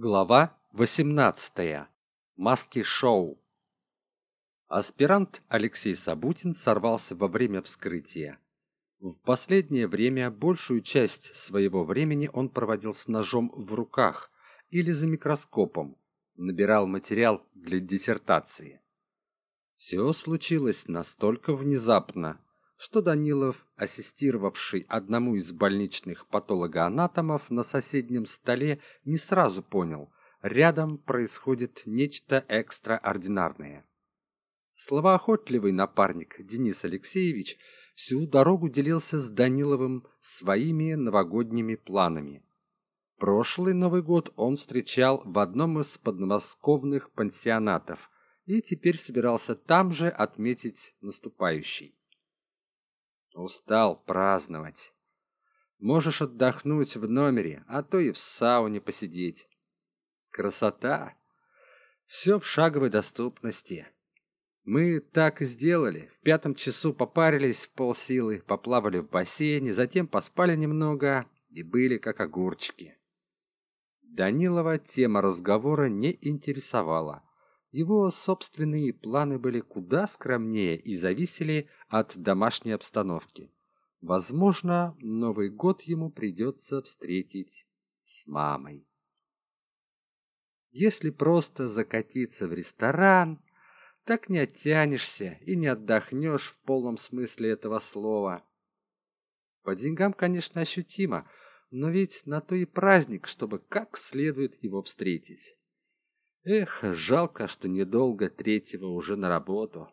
Глава 18. Маски-шоу. Аспирант Алексей Сабутин сорвался во время вскрытия. В последнее время большую часть своего времени он проводил с ножом в руках или за микроскопом, набирал материал для диссертации. Все случилось настолько внезапно, что Данилов, ассистировавший одному из больничных патологоанатомов на соседнем столе, не сразу понял, рядом происходит нечто экстраординарное. Словоохотливый напарник Денис Алексеевич всю дорогу делился с Даниловым своими новогодними планами. Прошлый Новый год он встречал в одном из подмосковных пансионатов и теперь собирался там же отметить наступающий. Устал праздновать. Можешь отдохнуть в номере, а то и в сауне посидеть. Красота! Все в шаговой доступности. Мы так и сделали. В пятом часу попарились в полсилы, поплавали в бассейне, затем поспали немного и были как огурчики. Данилова тема разговора не интересовала. Его собственные планы были куда скромнее и зависели от домашней обстановки. Возможно, Новый год ему придется встретить с мамой. Если просто закатиться в ресторан, так не оттянешься и не отдохнешь в полном смысле этого слова. По деньгам, конечно, ощутимо, но ведь на то и праздник, чтобы как следует его встретить. Эх, жалко, что недолго третьего уже на работу.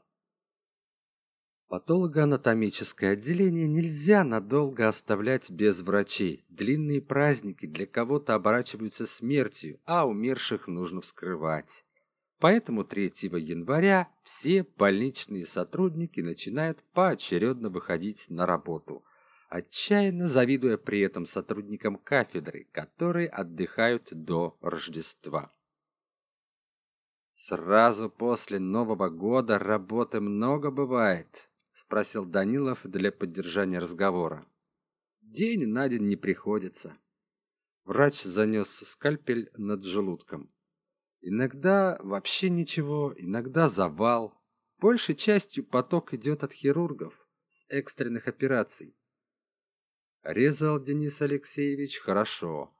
Патологоанатомическое отделение нельзя надолго оставлять без врачей. Длинные праздники для кого-то оборачиваются смертью, а умерших нужно вскрывать. Поэтому 3 января все больничные сотрудники начинают поочередно выходить на работу, отчаянно завидуя при этом сотрудникам кафедры, которые отдыхают до Рождества. Сразу после Нового года работы много бывает, спросил Данилов для поддержания разговора. День на день не приходится. Врач занес скальпель над желудком. Иногда вообще ничего, иногда завал. Большей частью поток идет от хирургов с экстренных операций. Резал Денис Алексеевич хорошо,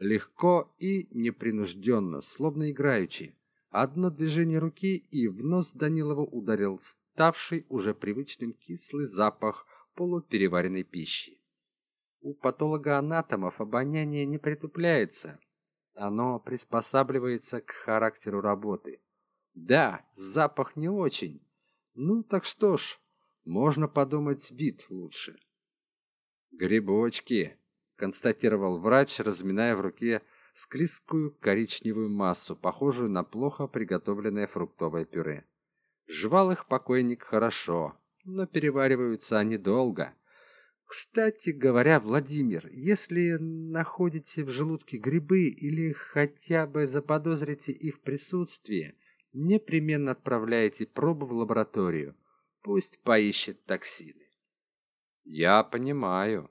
легко и непринужденно, словно играючи. Одно движение руки, и в нос Данилова ударил ставший уже привычным кислый запах полупереваренной пищи. У патологоанатомов обоняние не притупляется. Оно приспосабливается к характеру работы. Да, запах не очень. Ну так что ж, можно подумать, вид лучше. Грибочки, констатировал врач, разминая в руке склизкую коричневую массу, похожую на плохо приготовленное фруктовое пюре. Жевал их покойник хорошо, но перевариваются они долго. Кстати говоря, Владимир, если находите в желудке грибы или хотя бы заподозрите их присутствие, непременно отправляйте пробу в лабораторию. Пусть поищет токсины. Я понимаю,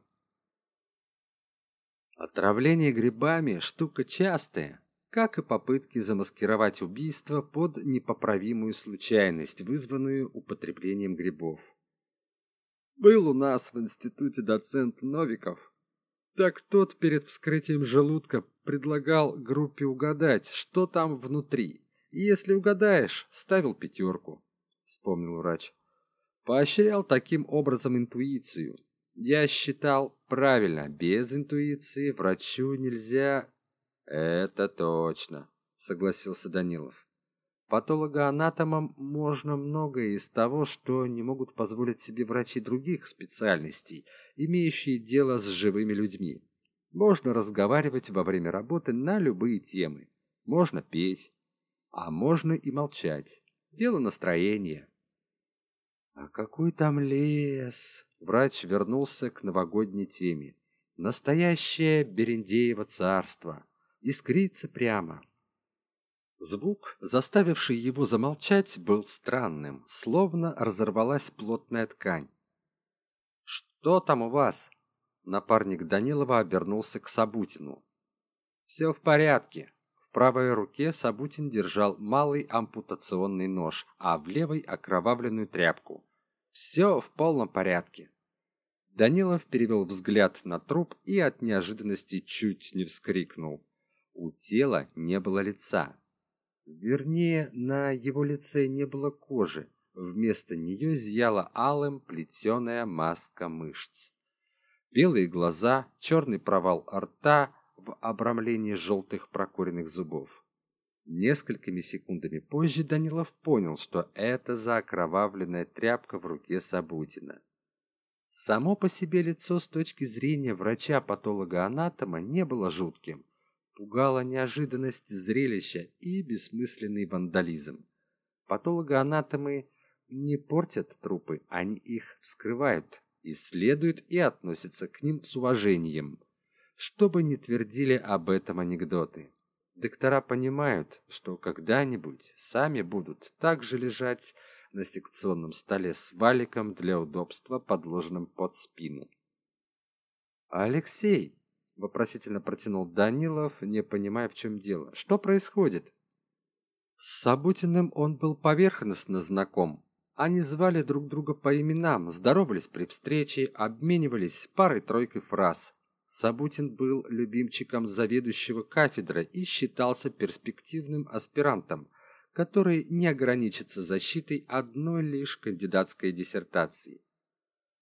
Отравление грибами – штука частая, как и попытки замаскировать убийство под непоправимую случайность, вызванную употреблением грибов. Был у нас в институте доцент Новиков. Так тот перед вскрытием желудка предлагал группе угадать, что там внутри. И если угадаешь, ставил пятерку, вспомнил врач. Поощрял таким образом интуицию – я считал правильно без интуиции врачу нельзя. Это точно согласился данилов. Патологоанатомам можно многое из того что не могут позволить себе врачи других специальностей имеющие дело с живыми людьми. Можно разговаривать во время работы на любые темы. Можно петь а можно и молчать. Дело настроения. А какой там лес врач вернулся к новогодней теме. Настоящее Берендеево царство. Искрится прямо. Звук, заставивший его замолчать, был странным, словно разорвалась плотная ткань. «Что там у вас?» Напарник Данилова обернулся к Сабутину. «Все в порядке. В правой руке Сабутин держал малый ампутационный нож, а в левой окровавленную тряпку. Все в полном порядке. Данилов перевел взгляд на труп и от неожиданности чуть не вскрикнул. У тела не было лица. Вернее, на его лице не было кожи. Вместо нее зияла алым плетеная маска мышц. Белые глаза, черный провал рта в обрамлении желтых прокуренных зубов. Несколькими секундами позже Данилов понял, что это за окровавленная тряпка в руке Сабутина. Само по себе лицо с точки зрения врача-патолога-анатома не было жутким. Пугала неожиданность зрелища и бессмысленный вандализм. Патологоанатомы не портят трупы, они их вскрывают, исследуют и относятся к ним с уважением. Что бы ни твердили об этом анекдоты. Доктора понимают, что когда-нибудь сами будут также лежать на секционном столе с валиком для удобства, подложенным под спину. «Алексей!» – вопросительно протянул Данилов, не понимая, в чем дело. «Что происходит?» С Сабутиным он был поверхностно знаком. Они звали друг друга по именам, здоровались при встрече, обменивались парой-тройкой фраз. Сабутин был любимчиком заведующего кафедрой и считался перспективным аспирантом – который не ограничится защитой одной лишь кандидатской диссертации.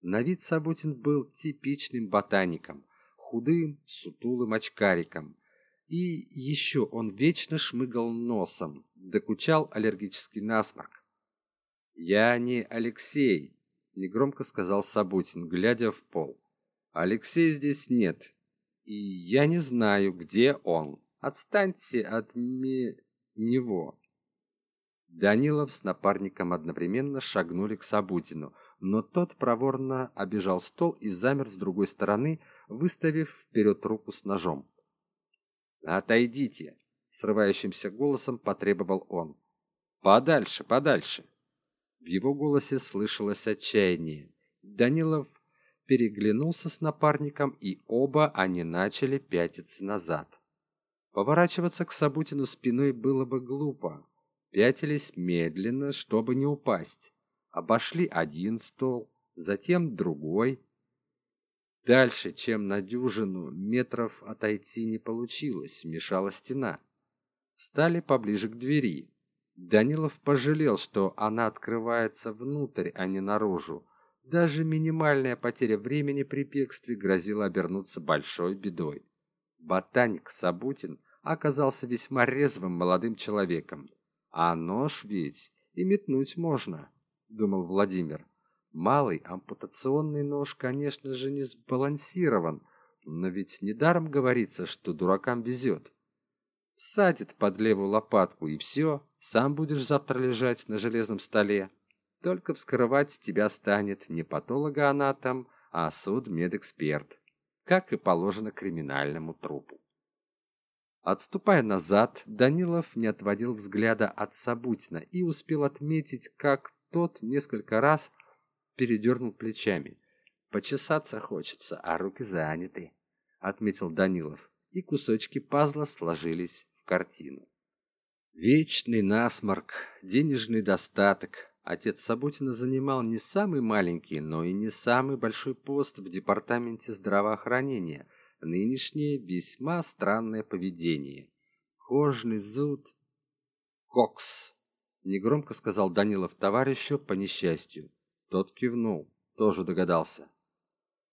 На вид Сабутин был типичным ботаником, худым, сутулым очкариком. И еще он вечно шмыгал носом, докучал аллергический насморк. «Я не Алексей», — негромко сказал Сабутин, глядя в пол. «Алексея здесь нет, и я не знаю, где он. Отстаньте от ми... него». Данилов с напарником одновременно шагнули к Сабутину, но тот проворно обежал стол и замер с другой стороны, выставив вперед руку с ножом. «Отойдите!» — срывающимся голосом потребовал он. «Подальше, подальше!» В его голосе слышалось отчаяние. Данилов переглянулся с напарником, и оба они начали пятиться назад. Поворачиваться к Сабутину спиной было бы глупо пятились медленно, чтобы не упасть. Обошли один стол, затем другой. Дальше, чем на дюжину метров отойти не получилось, мешала стена. Стали поближе к двери. Данилов пожалел, что она открывается внутрь, а не наружу. Даже минимальная потеря времени при бегстве грозила обернуться большой бедой. Ботаник Сабутин оказался весьма резвым молодым человеком. А нож ведь и метнуть можно, думал Владимир. Малый ампутационный нож, конечно же, не сбалансирован, но ведь недаром говорится, что дуракам везет. Всадит под левую лопатку и все, сам будешь завтра лежать на железном столе. Только вскрывать тебя станет не патологоанатом, а судмедэксперт, как и положено криминальному трупу. Отступая назад, Данилов не отводил взгляда от Сабутина и успел отметить, как тот несколько раз передернул плечами. «Почесаться хочется, а руки заняты», — отметил Данилов, и кусочки пазла сложились в картину. Вечный насморк, денежный достаток. Отец Сабутина занимал не самый маленький, но и не самый большой пост в департаменте здравоохранения — нынешнее весьма странное поведение. Кожный зуд... Кокс! Негромко сказал Данилов товарищу по несчастью. Тот кивнул, тоже догадался.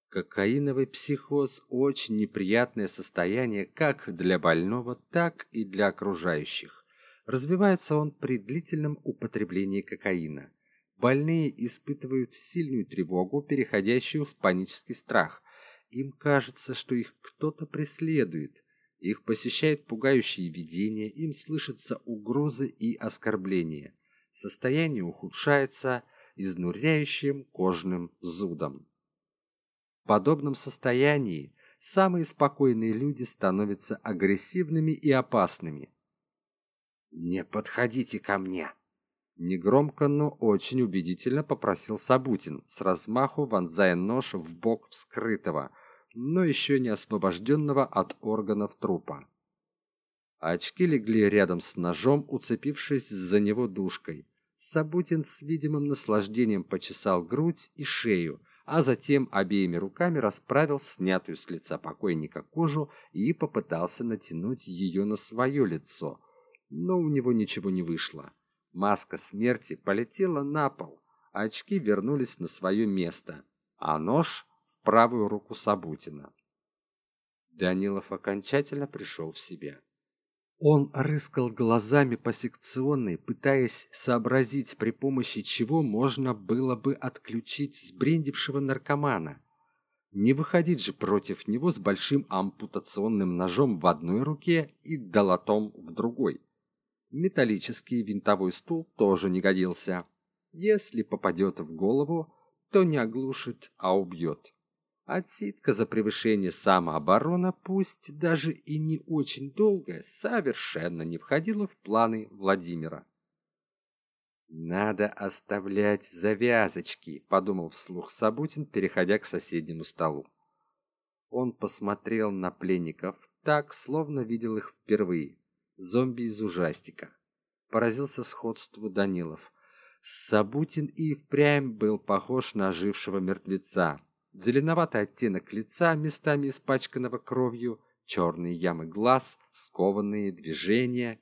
Кокаиновый психоз – очень неприятное состояние как для больного, так и для окружающих. Развивается он при длительном употреблении кокаина. Больные испытывают сильную тревогу, переходящую в панический страх. Им кажется, что их кто-то преследует. Их посещают пугающие видения, им слышатся угрозы и оскорбления. Состояние ухудшается изнуряющим кожным зудом. В подобном состоянии самые спокойные люди становятся агрессивными и опасными. «Не подходите ко мне!» Негромко, но очень убедительно попросил Сабутин, с размаху вонзая нож в бок вскрытого – но еще не освобожденного от органов трупа. очки легли рядом с ножом уцепившись за него душкой сабутин с видимым наслаждением почесал грудь и шею а затем обеими руками расправил снятую с лица покойника кожу и попытался натянуть ее на свое лицо но у него ничего не вышло. Маска смерти полетела на пол а очки вернулись на свое место а нож в правую руку сабутина. Данилов окончательно пришел в себя. Он рыскал глазами по секционной пытаясь сообразить при помощи чего можно было бы отключить сбрендившего наркомана. Не выходить же против него с большим ампутационным ножом в одной руке и долотом в другой металлический винтовой стул тоже не годился если попадет в голову то не оглушит а убьет Отсидка за превышение самооборона, пусть даже и не очень долгая, совершенно не входила в планы Владимира. «Надо оставлять завязочки», — подумал вслух Сабутин, переходя к соседнему столу. Он посмотрел на пленников так, словно видел их впервые. Зомби из ужастика. Поразился сходству Данилов. Сабутин и впрямь был похож на ожившего мертвеца, зеленоватый оттенок лица местами испачканного кровью черные ямы глаз скованные движения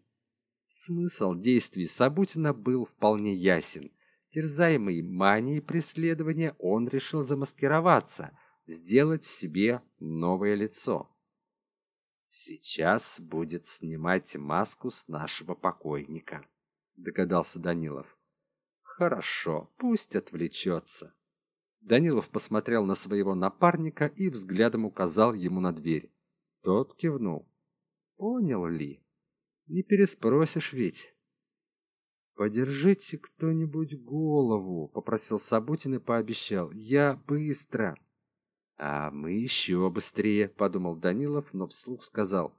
смысл действий сабутина был вполне ясен терзаемый манией преследования он решил замаскироваться сделать себе новое лицо сейчас будет снимать маску с нашего покойника догадался данилов. Хорошо пусть отвлечется данилов посмотрел на своего напарника и взглядом указал ему на дверь. Тот кивнул. Понял ли? Не переспросишь ведь подержите кто-нибудь голову попросил сабутин и пообещал. Я быстро а мы еще быстрее подумал данилов но вслух сказал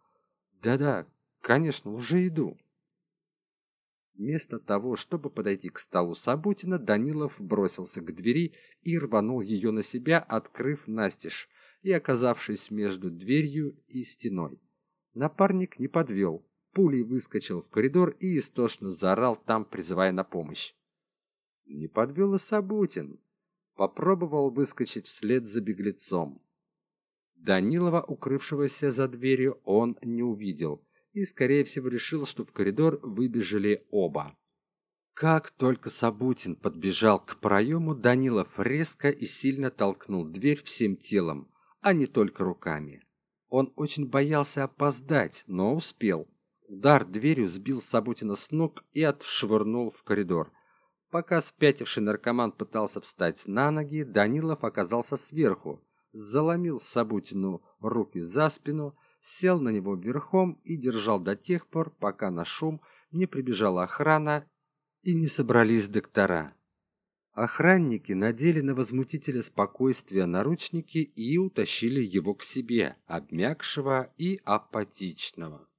да да конечно уже иду Вместо того, чтобы подойти к столу Сабутина, Данилов бросился к двери и рванул ее на себя, открыв настежь и оказавшись между дверью и стеной. Напарник не подвел, пулей выскочил в коридор и истошно заорал там, призывая на помощь. Не подвел и Сабутин. Попробовал выскочить вслед за беглецом. Данилова, укрывшегося за дверью, он не увидел — и, скорее всего, решил, что в коридор выбежали оба. Как только Сабутин подбежал к проему, Данилов резко и сильно толкнул дверь всем телом, а не только руками. Он очень боялся опоздать, но успел. Удар дверью сбил Сабутина с ног и отшвырнул в коридор. Пока спятивший наркоман пытался встать на ноги, Данилов оказался сверху, заломил Сабутину руки за спину сел на него верхом и держал до тех пор, пока на шум не прибежала охрана и не собрались доктора. Охранники надели на возмутителя спокойствия наручники и утащили его к себе, обмякшего и апатичного.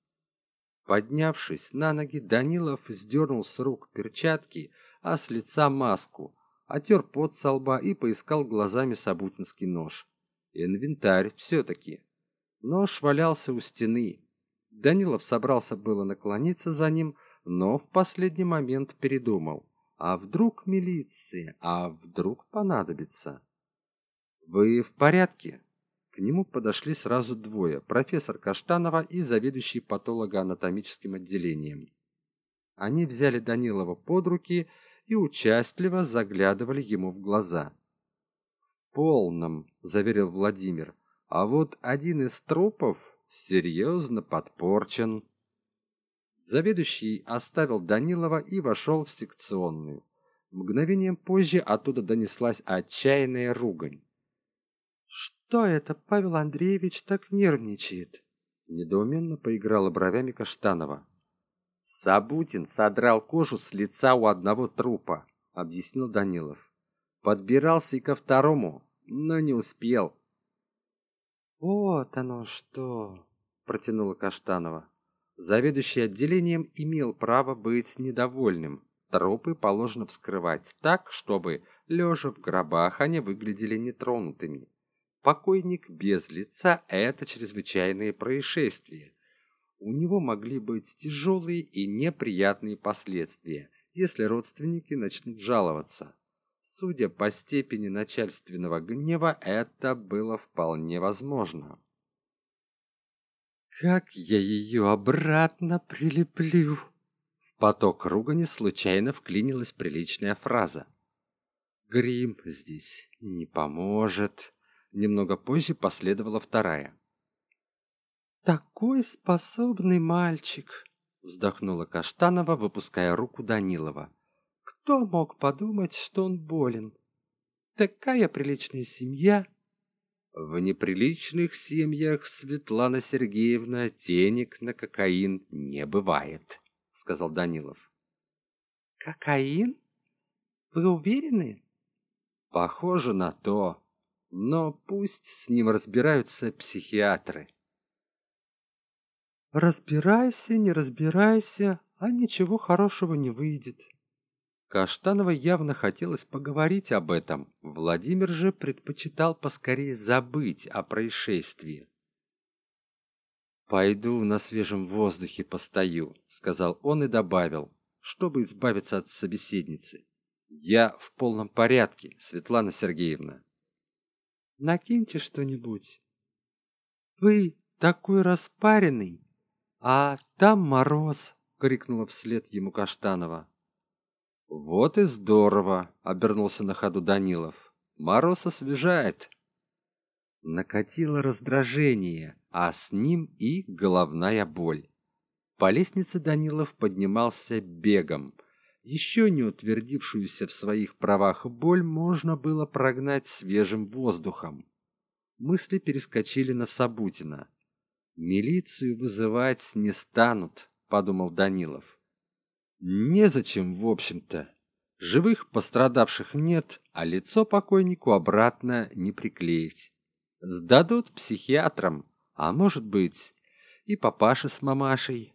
Поднявшись на ноги, Данилов сдернул с рук перчатки, а с лица маску, отер пот со лба и поискал глазами сабутинский нож. Инвентарь все-таки. Нож валялся у стены. Данилов собрался было наклониться за ним, но в последний момент передумал. А вдруг милиция? А вдруг понадобится? Вы в порядке? К нему подошли сразу двое, профессор Каштанова и заведующий патологоанатомическим отделением. Они взяли Данилова под руки и участливо заглядывали ему в глаза. «В полном», — заверил Владимир, а вот один из трупов серьезно подпорчен. Заведующий оставил Данилова и вошел в секционную. Мгновением позже оттуда донеслась отчаянная ругань. «Что это Павел Андреевич так нервничает?» Недоуменно поиграла бровями Каштанова. «Сабутин содрал кожу с лица у одного трупа», — объяснил Данилов. «Подбирался и ко второму, но не успел. Вот оно что протянула каштанова. Заведующий отделением имел право быть недовольным. Трупы положено вскрывать так чтобы лежа в гробах они выглядели нетронутыми. Покойник без лица это чрезвычайное происшествие у него могли быть тяжелые и неприятные последствия, если родственники начнут жаловаться. Судя по степени начальственного гнева, это было вполне возможно. «Как я ее обратно прилеплю?» В поток ругани случайно вклинилась приличная фраза. «Грим здесь не поможет». Немного позже последовала вторая. «Такой способный мальчик!» Вздохнула Каштанова, выпуская руку Данилова. Кто мог подумать, что он болен? Такая приличная семья. В неприличных семьях, Светлана Сергеевна, денег на кокаин не бывает, сказал Данилов. Кокаин? Вы уверены? Похоже на то. Но пусть с ним разбираются психиатры. Разбирайся, не разбирайся, а ничего хорошего не выйдет. Каштанова явно хотелось поговорить об этом. Владимир же предпочитал поскорее забыть о происшествии. «Пойду на свежем воздухе постою», — сказал он и добавил, чтобы избавиться от собеседницы. «Я в полном порядке, Светлана Сергеевна». «Накиньте что-нибудь». «Вы такой распаренный, а там мороз», — крикнула вслед ему Каштанова. «Вот и здорово!» — обернулся на ходу Данилов. «Мороз освежает!» Накатило раздражение, а с ним и головная боль. По лестнице Данилов поднимался бегом. Еще не утвердившуюся в своих правах боль можно было прогнать свежим воздухом. Мысли перескочили на Сабутина. «Милицию вызывать не станут», — подумал Данилов. Незачем, в общем-то. Живых пострадавших нет, а лицо покойнику обратно не приклеить. Сдадут психиатрам, а может быть, и папаша с мамашей.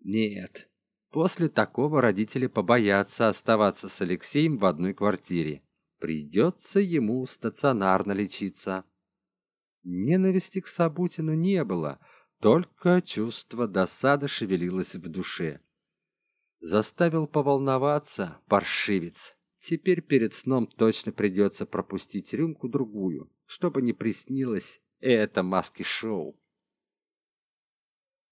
Нет, после такого родители побоятся оставаться с Алексеем в одной квартире. Придется ему стационарно лечиться. Ненависти к Сабутину не было, только чувство досады шевелилось в душе. Заставил поволноваться, паршивец. Теперь перед сном точно придется пропустить рюмку-другую, чтобы не приснилось это маски-шоу.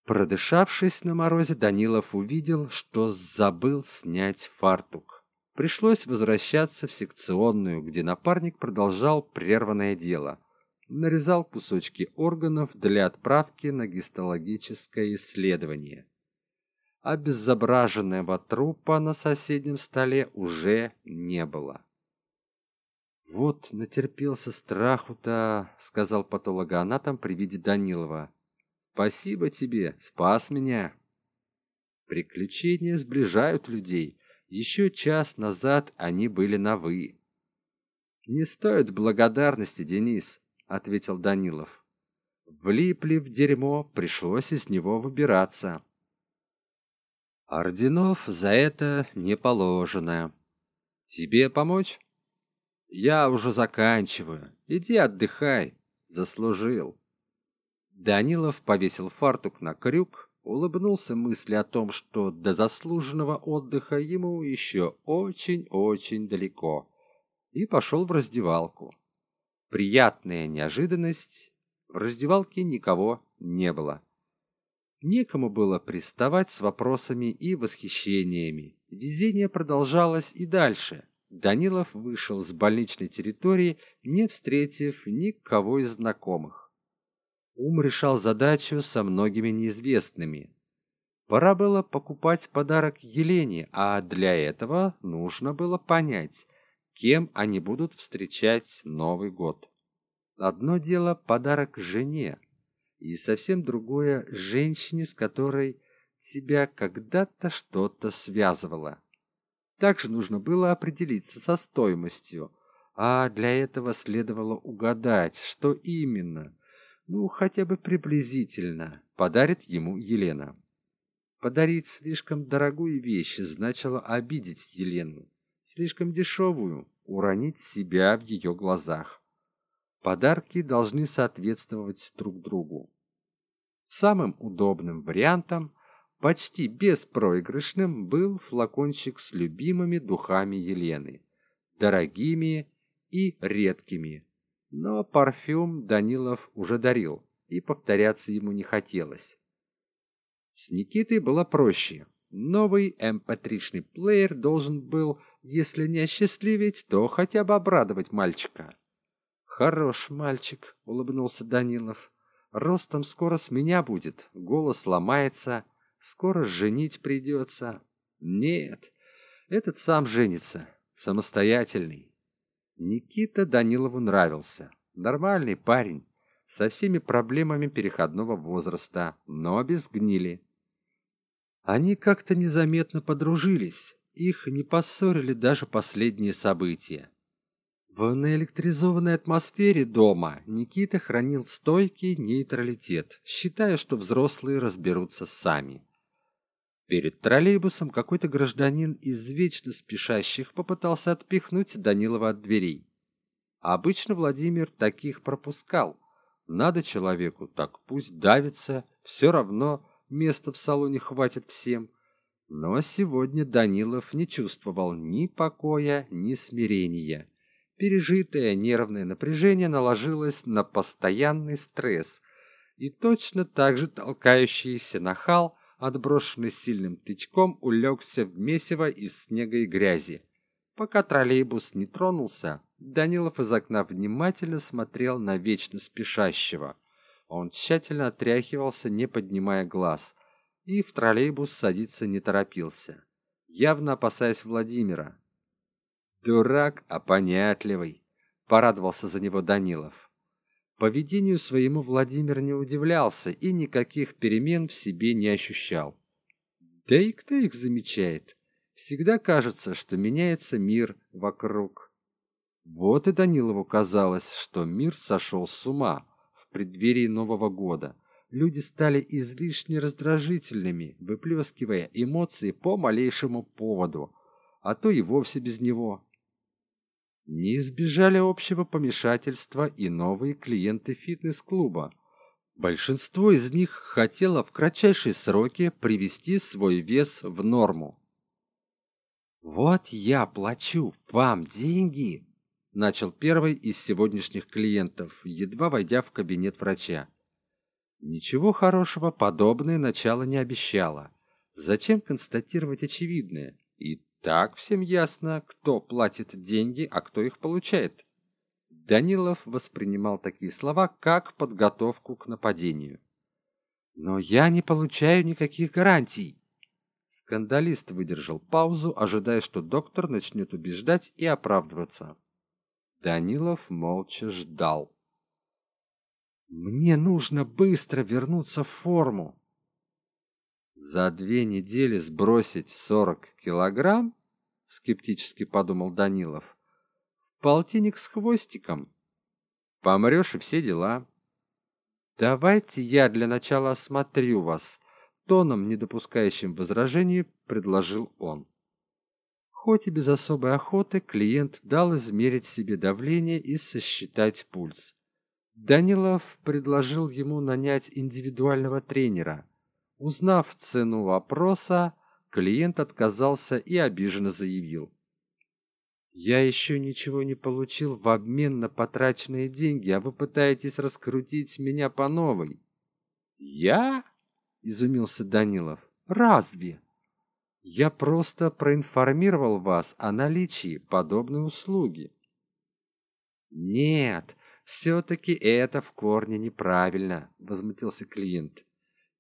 Продышавшись на морозе, Данилов увидел, что забыл снять фартук. Пришлось возвращаться в секционную, где напарник продолжал прерванное дело. Нарезал кусочки органов для отправки на гистологическое исследование обезображенного трупа на соседнем столе уже не было. «Вот натерпелся страху-то», — сказал патологоанатом при виде Данилова. «Спасибо тебе, спас меня». Приключения сближают людей. Еще час назад они были на «вы». «Не стоит благодарности, Денис», — ответил Данилов. «Влипли в дерьмо, пришлось из него выбираться». Орденов за это не положено. Тебе помочь? Я уже заканчиваю. Иди отдыхай. Заслужил. Данилов повесил фартук на крюк, улыбнулся мысли о том, что до заслуженного отдыха ему еще очень-очень далеко, и пошел в раздевалку. Приятная неожиданность. В раздевалке никого не было. Некому было приставать с вопросами и восхищениями. Везение продолжалось и дальше. Данилов вышел с больничной территории, не встретив никого из знакомых. Ум решал задачу со многими неизвестными. Пора было покупать подарок Елене, а для этого нужно было понять, кем они будут встречать Новый год. Одно дело подарок жене, и совсем другое женщине, с которой тебя когда-то что-то связывало. Также нужно было определиться со стоимостью, а для этого следовало угадать, что именно, ну хотя бы приблизительно, подарит ему Елена. Подарить слишком дорогую вещь значило обидеть Елену, слишком дешевую, уронить себя в ее глазах. Подарки должны соответствовать друг другу. Самым удобным вариантом, почти беспроигрышным, был флакончик с любимыми духами Елены, дорогими и редкими. Но парфюм Данилов уже дарил, и повторяться ему не хотелось. С Никитой было проще. Новый mp3-шный эм плеер должен был, если не осчастливить, то хотя бы обрадовать мальчика. «Хорош мальчик», — улыбнулся Данилов. «Ростом скоро с меня будет, голос ломается, скоро женить придется». «Нет, этот сам женится, самостоятельный». Никита Данилову нравился. Нормальный парень, со всеми проблемами переходного возраста, но без гнили. Они как-то незаметно подружились, их не поссорили даже последние события. В наэлектризованной атмосфере дома Никита хранил стойкий нейтралитет, считая, что взрослые разберутся сами. Перед троллейбусом какой-то гражданин из вечно спешащих попытался отпихнуть Данилова от дверей. Обычно Владимир таких пропускал. Надо человеку, так пусть давится, все равно места в салоне хватит всем. Но сегодня Данилов не чувствовал ни покоя, ни смирения. Пережитое нервное напряжение наложилось на постоянный стресс. И точно так же толкающийся нахал отброшенный сильным тычком улегся в месиво из снега и грязи. Пока троллейбус не тронулся данилов из окна внимательно смотрел на вечно спешащего. Он тщательно отряхивался не поднимая глаз и в троллейбус садиться не торопился явно опасаясь владимира. Дурак а понятливый порадовался за него данилов. Поведению своему владимир не удивлялся и никаких перемен в себе не ощущал. Да и кто их замечает? Всегда кажется что меняется мир вокруг вот и данилову казалось что мир сошел с ума в преддверии нового года люди стали излишне раздражительными выплескивая эмоции по малейшему поводу а то и вовсе без него не избежали общего помешательства и новые клиенты фитнес-клуба. Большинство из них хотело в кратчайшие сроки привести свой вес в норму. «Вот я плачу вам деньги!» – начал первый из сегодняшних клиентов, едва войдя в кабинет врача. Ничего хорошего подобное начало не обещало. Зачем констатировать очевидное? И так всем ясно, кто платит деньги, а кто их получает. Данилов воспринимал такие слова как подготовку к нападению. «Но я не получаю никаких гарантий!» Скандалист выдержал паузу, ожидая, что доктор начнет убеждать и оправдываться. Данилов молча ждал. «Мне нужно быстро вернуться в форму!» за две недели сбросить сорок килограмм скептически подумал данилов в полтинник с хвостиком. Помрешь и все дела. Давайте я для начала осмотрю вас тоном не допускающим возражений предложил он. Хоть и без особой охоты клиент дал измерить себе давление и сосчитать пульс данилов предложил ему нанять индивидуального тренера Узнав цену вопроса, клиент отказался и обиженно заявил. «Я еще ничего не получил в обмен на потраченные деньги, а вы пытаетесь раскрутить меня по новой». «Я?» – изумился Данилов. «Разве?» «Я просто проинформировал вас о наличии подобной услуги». «Нет, все-таки это в корне неправильно», – возмутился клиент.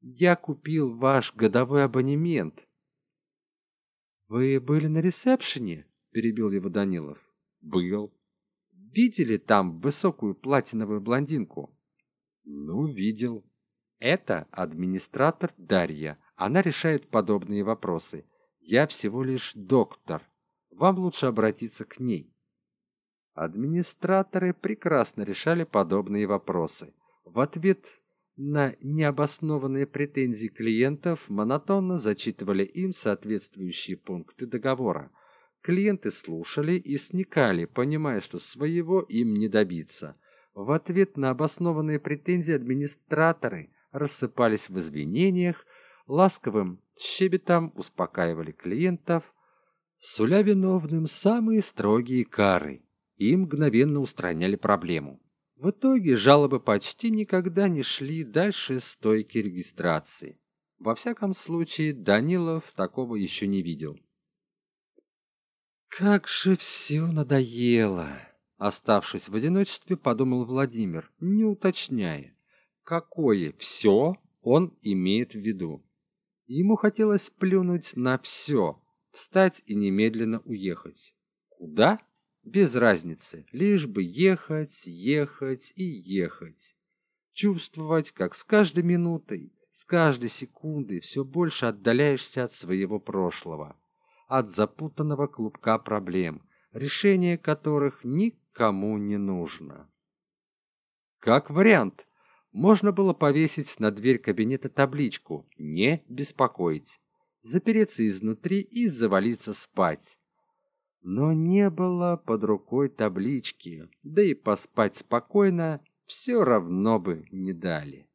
Я купил ваш годовой абонемент. Вы были на ресепшене перебил его данилов. Был. Видели там высокую платиновую блондинку? Ну видел. Это администратор дарья. Она решает подобные вопросы. Я всего лишь доктор. Вам лучше обратиться к ней администраторы прекрасно решали подобные вопросы в ответ на необоснованные претензии клиентов монотонно зачитывали им соответствующие пункты договора. Клиенты слушали и сникали, понимая, что своего им не добиться. В ответ на обоснованные претензии администраторы рассыпались в извинениях, ласковым щебетом успокаивали клиентов, суля виновным самые строгие кары и мгновенно устраняли проблему. В итоге жалобы почти никогда не шли дальше стойки регистрации. Во всяком случае, Данилов такого еще не видел. «Как же все надоело!» Оставшись в одиночестве, подумал Владимир, не уточняя, какое «все» он имеет в виду. Ему хотелось плюнуть на все, встать и немедленно уехать. Куда? Без разницы, лишь бы ехать, ехать и ехать. Чувствовать, как с каждой минутой, с каждой секундой все больше отдаляешься от своего прошлого, от запутанного клубка проблем, решение которых никому не нужно. Как вариант, можно было повесить на дверь кабинета табличку «Не беспокоить», запереться изнутри и завалиться спать но не было под рукой таблички, да и поспать спокойно все равно бы не дали.